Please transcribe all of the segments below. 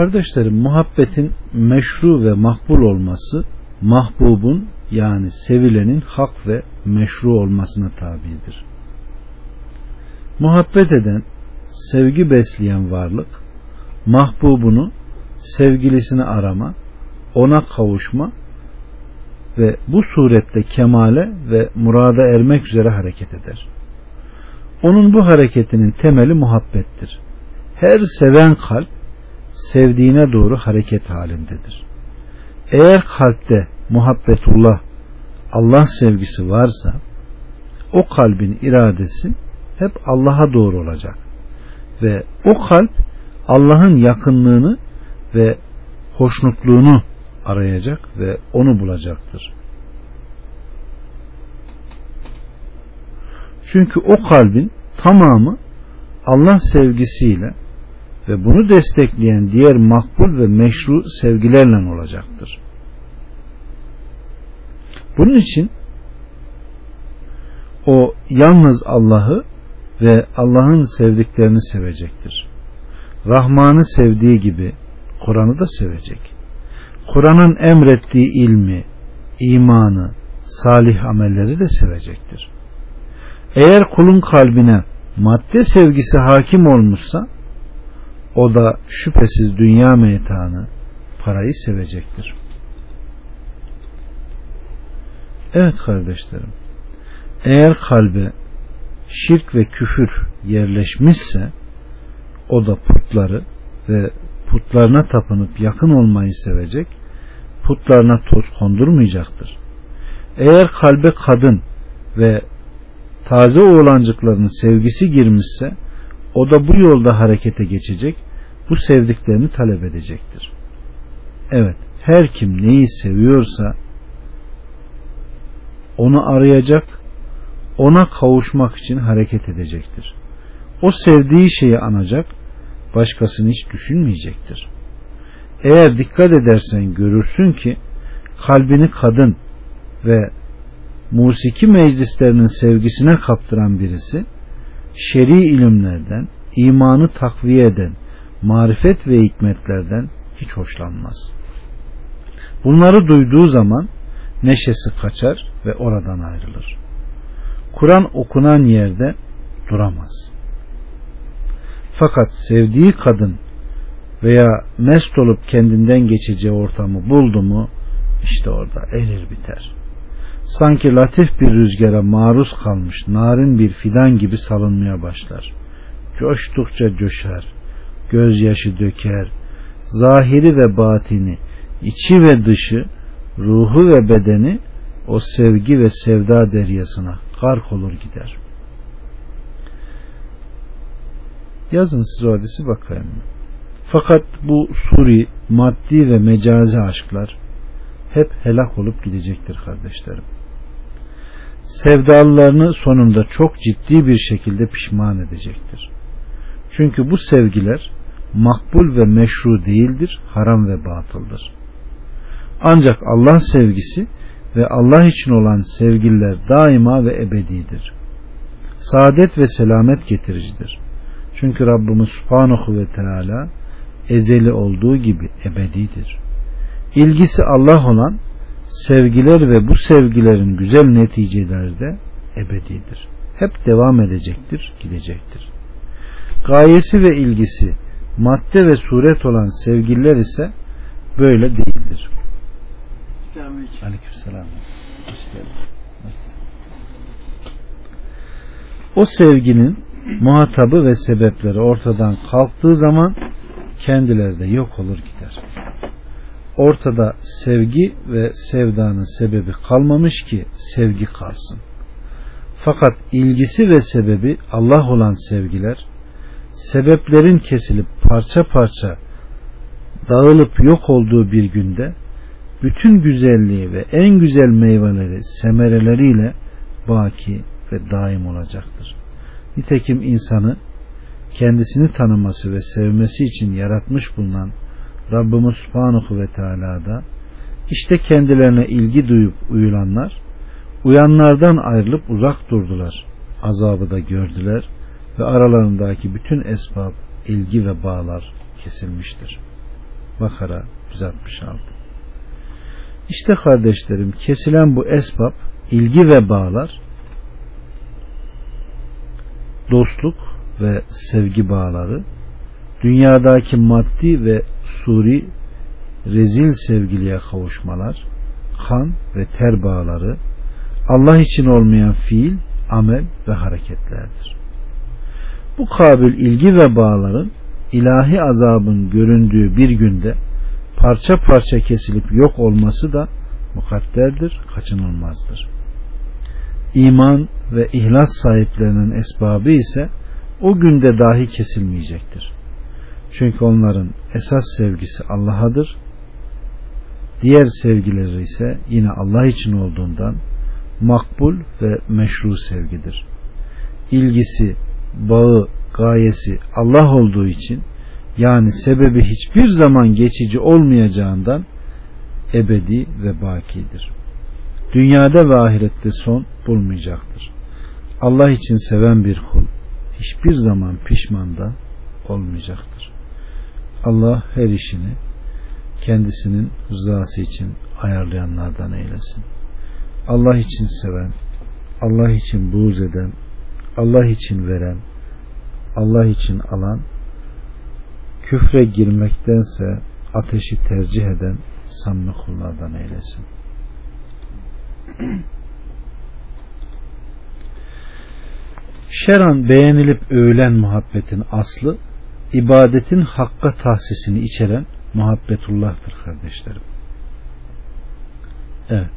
Kardeşlerim muhabbetin meşru ve makbul olması mahbubun yani sevilenin hak ve meşru olmasına tabidir. Muhabbet eden, sevgi besleyen varlık mahbubunu, sevgilisini arama, ona kavuşma ve bu surette kemale ve murada ermek üzere hareket eder. Onun bu hareketinin temeli muhabbettir. Her seven kalp sevdiğine doğru hareket halindedir. Eğer kalpte muhabbetullah, Allah sevgisi varsa o kalbin iradesi hep Allah'a doğru olacak. Ve o kalp Allah'ın yakınlığını ve hoşnutluğunu arayacak ve onu bulacaktır. Çünkü o kalbin tamamı Allah sevgisiyle ve bunu destekleyen diğer makbul ve meşru sevgilerle olacaktır. Bunun için o yalnız Allah'ı ve Allah'ın sevdiklerini sevecektir. Rahman'ı sevdiği gibi Kur'an'ı da sevecek. Kur'an'ın emrettiği ilmi, imanı, salih amelleri de sevecektir. Eğer kulun kalbine madde sevgisi hakim olmuşsa o da şüphesiz dünya meytanı parayı sevecektir. Evet kardeşlerim eğer kalbe şirk ve küfür yerleşmişse o da putları ve putlarına tapınıp yakın olmayı sevecek putlarına toz kondurmayacaktır. Eğer kalbe kadın ve taze oğlancıklarının sevgisi girmişse o da bu yolda harekete geçecek bu sevdiklerini talep edecektir. Evet her kim neyi seviyorsa onu arayacak ona kavuşmak için hareket edecektir. O sevdiği şeyi anacak başkasını hiç düşünmeyecektir. Eğer dikkat edersen görürsün ki kalbini kadın ve musiki meclislerinin sevgisine kaptıran birisi şer'i ilimlerden, imanı takviye eden marifet ve hikmetlerden hiç hoşlanmaz. Bunları duyduğu zaman neşesi kaçar ve oradan ayrılır. Kur'an okunan yerde duramaz. Fakat sevdiği kadın veya mest olup kendinden geçeceği ortamı buldu mu işte orada erir biter. Sanki latif bir rüzgara maruz kalmış narin bir fidan gibi salınmaya başlar. Coştukça coşar, gözyaşı döker, zahiri ve batini, içi ve dışı, ruhu ve bedeni o sevgi ve sevda deryasına gark olur gider. Yazın siz o hadisi bakayım. Fakat bu suri, maddi ve mecazi aşklar hep helak olup gidecektir kardeşlerim. Sevdalılarını sonunda çok ciddi bir şekilde pişman edecektir. Çünkü bu sevgiler makbul ve meşru değildir, haram ve batıldır. Ancak Allah sevgisi ve Allah için olan sevgililer daima ve ebedidir. Saadet ve selamet getiricidir. Çünkü Rabbimiz Subhanahu ve Teala ezeli olduğu gibi ebedidir. İlgisi Allah olan sevgiler ve bu sevgilerin güzel neticeleri de ebedidir. Hep devam edecektir, gidecektir. Gayesi ve ilgisi madde ve suret olan sevgililer ise böyle değildir. Aleykümselam. O sevginin muhatabı ve sebepleri ortadan kalktığı zaman kendileri de yok olur gider. Ortada sevgi ve sevdanın sebebi kalmamış ki sevgi kalsın. Fakat ilgisi ve sebebi Allah olan sevgiler sebeplerin kesilip parça parça dağılıp yok olduğu bir günde bütün güzelliği ve en güzel meyveleri semereleriyle baki ve daim olacaktır. Nitekim insanı kendisini tanıması ve sevmesi için yaratmış bulunan Rabbimiz Subhanahu ve Teala'da işte kendilerine ilgi duyup uyulanlar uyanlardan ayrılıp uzak durdular. Azabı da gördüler ve aralarındaki bütün esbab, ilgi ve bağlar kesilmiştir. Bakara 166 İşte kardeşlerim kesilen bu esbab ilgi ve bağlar dostluk ve sevgi bağları dünyadaki maddi ve suri rezil sevgiliye kavuşmalar kan ve ter bağları Allah için olmayan fiil, amel ve hareketlerdir. Bu kabil ilgi ve bağların ilahi azabın göründüğü bir günde parça parça kesilip yok olması da mukadderdir, kaçınılmazdır. İman ve ihlas sahiplerinin esbabı ise o günde dahi kesilmeyecektir. Çünkü onların esas sevgisi Allah'adır. Diğer sevgileri ise yine Allah için olduğundan makbul ve meşru sevgidir. İlgisi, bağı, gayesi Allah olduğu için yani sebebi hiçbir zaman geçici olmayacağından ebedi ve bakidir. Dünyada ve ahirette son bulmayacaktır. Allah için seven bir kul hiçbir zaman pişman da olmayacaktır. Allah her işini kendisinin rızası için ayarlayanlardan eylesin. Allah için seven, Allah için buğz eden, Allah için veren, Allah için alan, küfre girmektense ateşi tercih eden samimi kullardan eylesin. Şeran beğenilip övülen muhabbetin aslı ibadetin hakka tahsisini içeren muhabbetullah'tır kardeşlerim. Evet.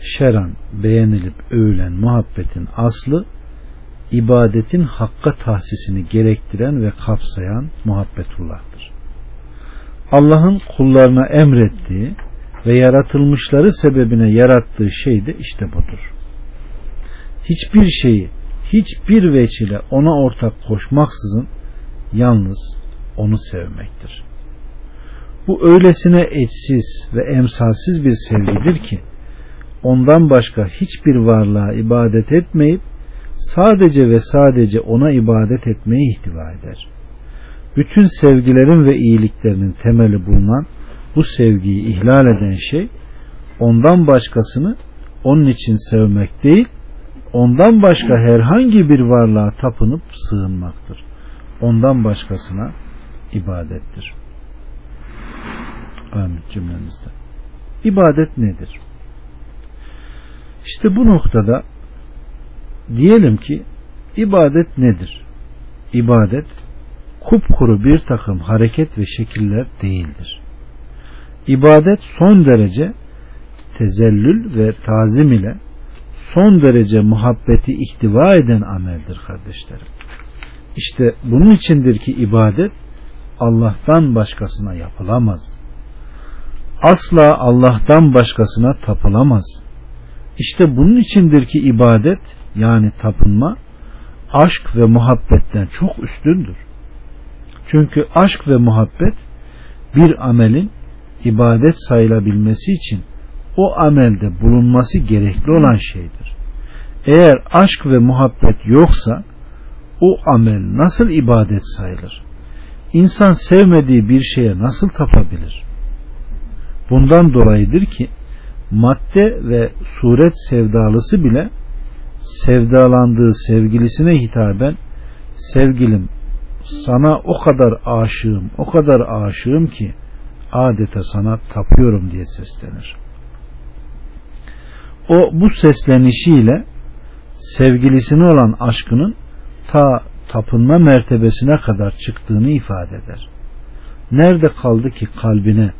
Şeran beğenilip övülen muhabbetin aslı ibadetin hakka tahsisini gerektiren ve kapsayan muhabbetullah'tır. Allah'ın kullarına emrettiği ve yaratılmışları sebebine yarattığı şey de işte budur. Hiçbir şeyi hiçbir veçile ona ortak koşmaksızın yalnız onu sevmektir. Bu öylesine eşsiz ve emsalsiz bir sevgidir ki ondan başka hiçbir varlığa ibadet etmeyip sadece ve sadece ona ibadet etmeyi ihtiva eder. Bütün sevgilerin ve iyiliklerinin temeli bulunan bu sevgiyi ihlal eden şey ondan başkasını onun için sevmek değil, ondan başka herhangi bir varlığa tapınıp sığınmaktır. Ondan başkasına ibadettir. Amin cümlemizde. İbadet nedir? İşte bu noktada diyelim ki ibadet nedir? İbadet kupkuru bir takım hareket ve şekiller değildir. İbadet son derece tezellül ve tazim ile son derece muhabbeti ihtiva eden ameldir kardeşlerim. İşte bunun içindir ki ibadet Allah'tan başkasına yapılamaz. Asla Allah'tan başkasına tapılamaz. İşte bunun içindir ki ibadet yani tapınma aşk ve muhabbetten çok üstündür. Çünkü aşk ve muhabbet bir amelin ibadet sayılabilmesi için o amelde bulunması gerekli olan şeydir. Eğer aşk ve muhabbet yoksa o amel nasıl ibadet sayılır? İnsan sevmediği bir şeye nasıl tapabilir? Bundan dolayıdır ki madde ve suret sevdalısı bile sevdalandığı sevgilisine hitaben sevgilim sana o kadar aşığım o kadar aşığım ki adeta sana tapıyorum diye seslenir. O bu seslenişiyle sevgilisine olan aşkının ta tapınma mertebesine kadar çıktığını ifade eder. Nerede kaldı ki kalbine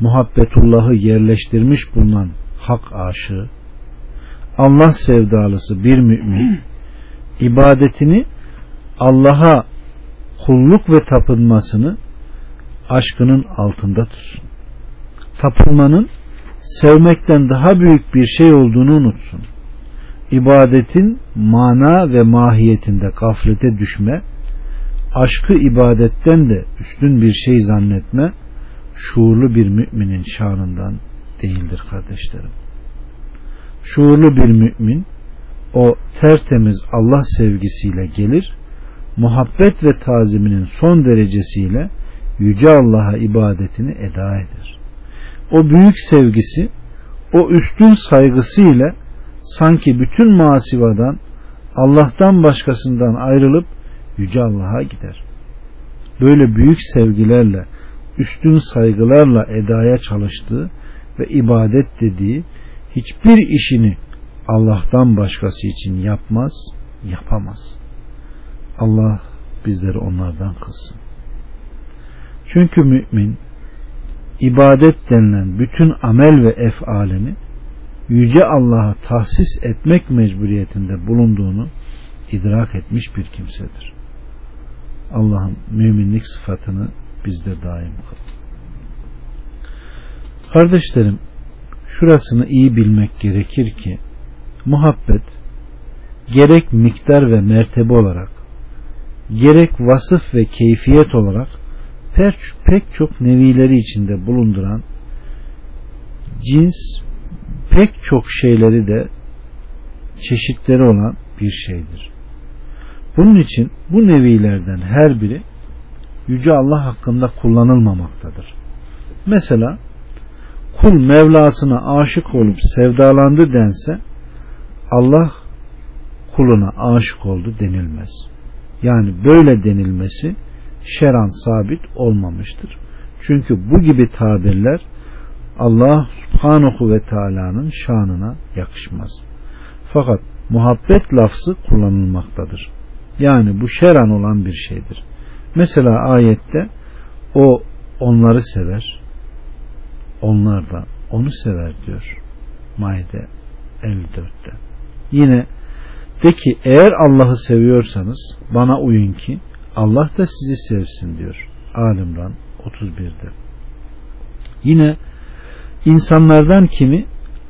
muhabbetullahı yerleştirmiş bulunan hak aşığı, Allah sevdalısı bir mümin, ibadetini Allah'a kulluk ve tapınmasını aşkının altında tutsun. Tapınmanın sevmekten daha büyük bir şey olduğunu unutsun. İbadetin mana ve mahiyetinde gaflete düşme, aşkı ibadetten de üstün bir şey zannetme, şuurlu bir müminin şanından değildir kardeşlerim. Şuurlu bir mümin o tertemiz Allah sevgisiyle gelir, muhabbet ve taziminin son derecesiyle Yüce Allah'a ibadetini eda eder. O büyük sevgisi, o üstün saygısıyla sanki bütün masivadan Allah'tan başkasından ayrılıp Yüce Allah'a gider. Böyle büyük sevgilerle, üstün saygılarla edaya çalıştığı ve ibadet dediği hiçbir işini Allah'tan başkası için yapmaz, yapamaz. Allah bizleri onlardan kılsın. Çünkü mümin ibadet denilen bütün amel ve efalini Yüce Allah'a tahsis etmek mecburiyetinde bulunduğunu idrak etmiş bir kimsedir. Allah'ın müminlik sıfatını bizde daim kıl. Kardeşlerim, şurasını iyi bilmek gerekir ki muhabbet gerek miktar ve mertebe olarak gerek vasıf ve keyfiyet olarak pek, çok nevileri içinde bulunduran cins pek çok şeyleri de çeşitleri olan bir şeydir. Bunun için bu nevilerden her biri Yüce Allah hakkında kullanılmamaktadır. Mesela kul Mevlasına aşık olup sevdalandı dense Allah kuluna aşık oldu denilmez. Yani böyle denilmesi şeran sabit olmamıştır. Çünkü bu gibi tabirler Allah subhanahu ve teala'nın şanına yakışmaz. Fakat muhabbet lafzı kullanılmaktadır. Yani bu şeran olan bir şeydir. Mesela ayette o onları sever, onlar da onu sever diyor. Maide 54'te. Yine de ki eğer Allah'ı seviyorsanız bana uyun ki Allah da sizi sevsin diyor. Alimran 31'de. Yine insanlardan kimi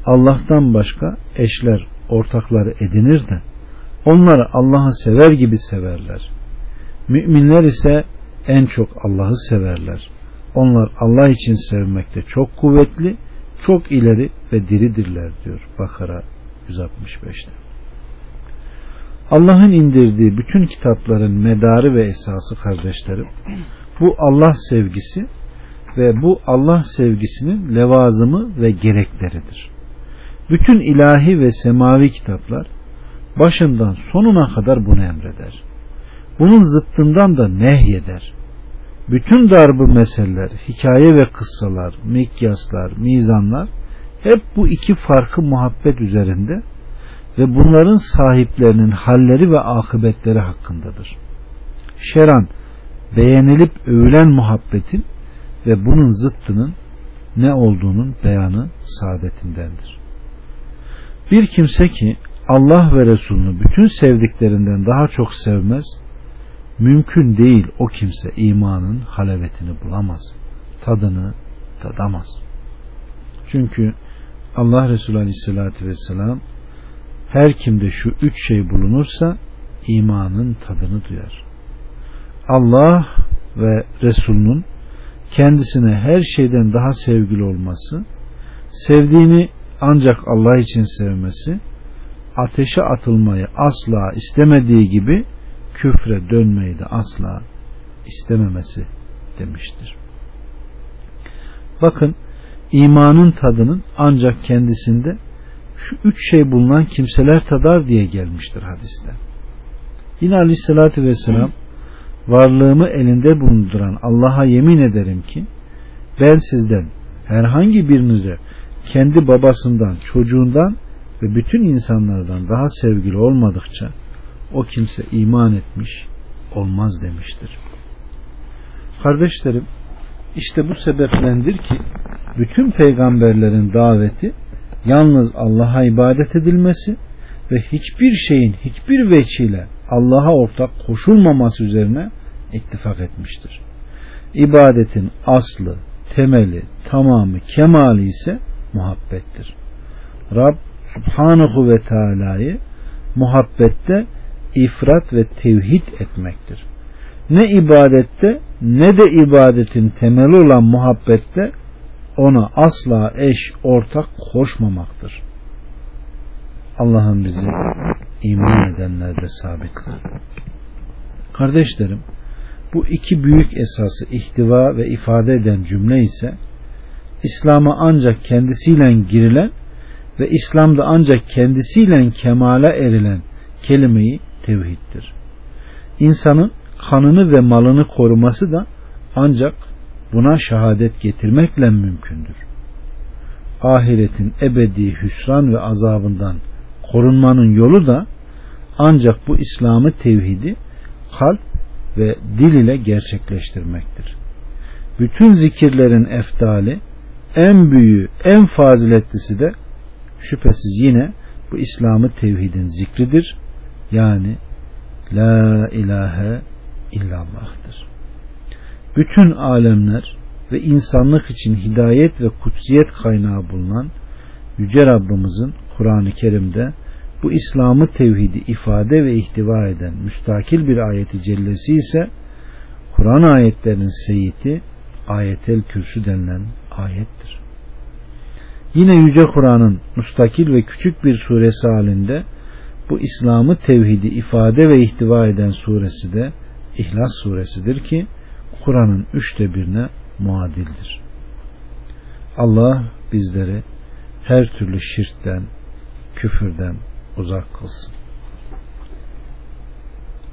Allah'tan başka eşler, ortakları edinir de onları Allah'ı sever gibi severler. Müminler ise en çok Allah'ı severler. Onlar Allah için sevmekte çok kuvvetli, çok ileri ve diridirler diyor Bakara 165'te. Allah'ın indirdiği bütün kitapların medarı ve esası kardeşlerim bu Allah sevgisi ve bu Allah sevgisinin levazımı ve gerekleridir. Bütün ilahi ve semavi kitaplar başından sonuna kadar bunu emreder. Bunun zıttından da nehyeder. Bütün darbı meseleler, hikaye ve kıssalar, mikyaslar, mizanlar hep bu iki farkı muhabbet üzerinde ve bunların sahiplerinin halleri ve akıbetleri hakkındadır. Şeran beğenilip övülen muhabbetin ve bunun zıttının ne olduğunun beyanı saadetindendir. Bir kimse ki Allah ve Resulünü bütün sevdiklerinden daha çok sevmez, mümkün değil o kimse imanın halavetini bulamaz, tadını tadamaz. Çünkü Allah Resulü Aleyhisselatü Vesselam her kimde şu üç şey bulunursa imanın tadını duyar. Allah ve Resulünün kendisine her şeyden daha sevgili olması, sevdiğini ancak Allah için sevmesi, ateşe atılmayı asla istemediği gibi küfre dönmeyi de asla istememesi demiştir. Bakın imanın tadının ancak kendisinde şu üç şey bulunan kimseler tadar diye gelmiştir hadiste. Yine aleyhissalatü vesselam varlığımı elinde bulunduran Allah'a yemin ederim ki ben sizden herhangi birinize kendi babasından, çocuğundan ve bütün insanlardan daha sevgili olmadıkça o kimse iman etmiş olmaz demiştir. Kardeşlerim işte bu sebeplendir ki bütün peygamberlerin daveti yalnız Allah'a ibadet edilmesi ve hiçbir şeyin hiçbir veçiyle Allah'a ortak koşulmaması üzerine ittifak etmiştir. İbadetin aslı, temeli, tamamı, kemali ise muhabbettir. Rab Subhanahu ve Teala'yı muhabbette ifrat ve tevhid etmektir. Ne ibadette ne de ibadetin temeli olan muhabbette ona asla eş ortak koşmamaktır. Allah'ın bizi iman edenlerde sabitler. Kardeşlerim, Bu iki büyük esası ihtiva ve ifade eden cümle ise İslam'a ancak kendisiyle girilen ve İslam'da ancak kendisiyle kemale erilen kelimeyi tevhiddir. İnsanın kanını ve malını koruması da ancak buna şehadet getirmekle mümkündür. Ahiretin ebedi hüsran ve azabından korunmanın yolu da ancak bu İslam'ı tevhidi kalp ve dil ile gerçekleştirmektir. Bütün zikirlerin eftali en büyüğü, en faziletlisi de şüphesiz yine bu İslam'ı tevhidin zikridir. Yani La ilahe illallah'tır. Bütün alemler ve insanlık için hidayet ve kutsiyet kaynağı bulunan Yüce Rabbimizin Kur'an-ı Kerim'de bu İslam'ı tevhidi ifade ve ihtiva eden müstakil bir ayeti cellesi ise Kur'an ayetlerinin seyiti ayetel kürsü denilen ayettir. Yine Yüce Kur'an'ın müstakil ve küçük bir suresi halinde bu İslam'ı tevhidi ifade ve ihtiva eden suresi de İhlas suresidir ki Kur'an'ın üçte birine muadildir. Allah bizleri her türlü şirkten, küfürden uzak kılsın.